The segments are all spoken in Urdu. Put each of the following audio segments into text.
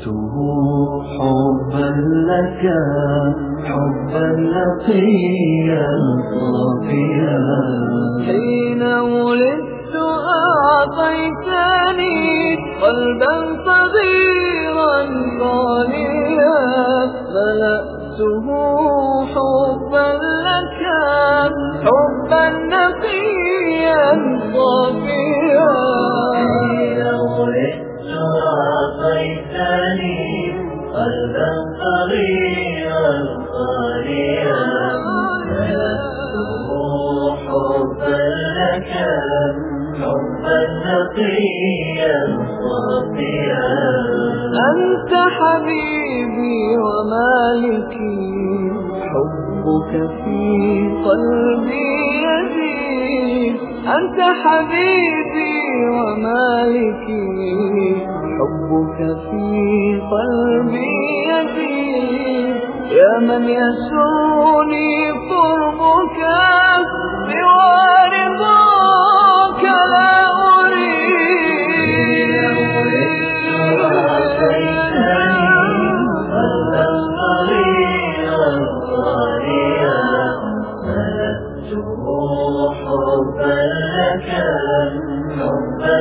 ملأته حبا لك حبا صافيا. حين ولدت أعطيتني قلبا صغيرا ملأته أنت حبيبي ومالكي، حبك في قلبي يزيد. أنت حبيبي ومالكي، حبك في قلبي يزيد. يا من يسرني قربك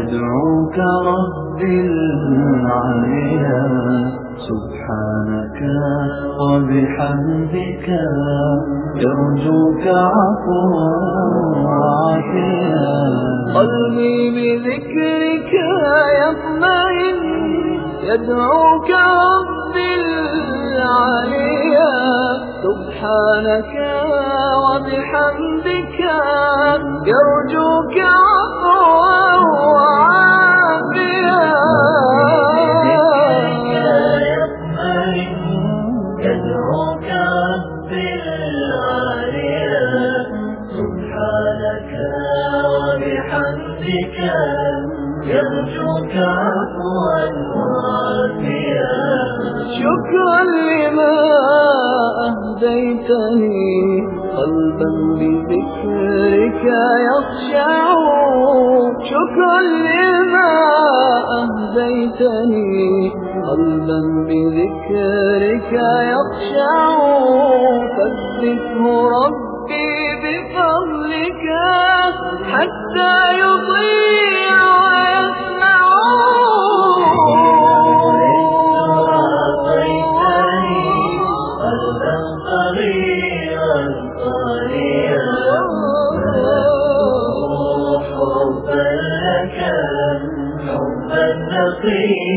يدعوك ربي العليا سبحانك وبحمدك يرجوك عفوا وعافيا قلبي بذكرك يطمئن. يدعوك ربي العليا سبحانك وبحمدك يرجوك عفوا شكرا لما أهديتني قلبا بذكرك يخشع. شكرا لما أهديتني قلبا بذكرك يخشع. ربي نقيا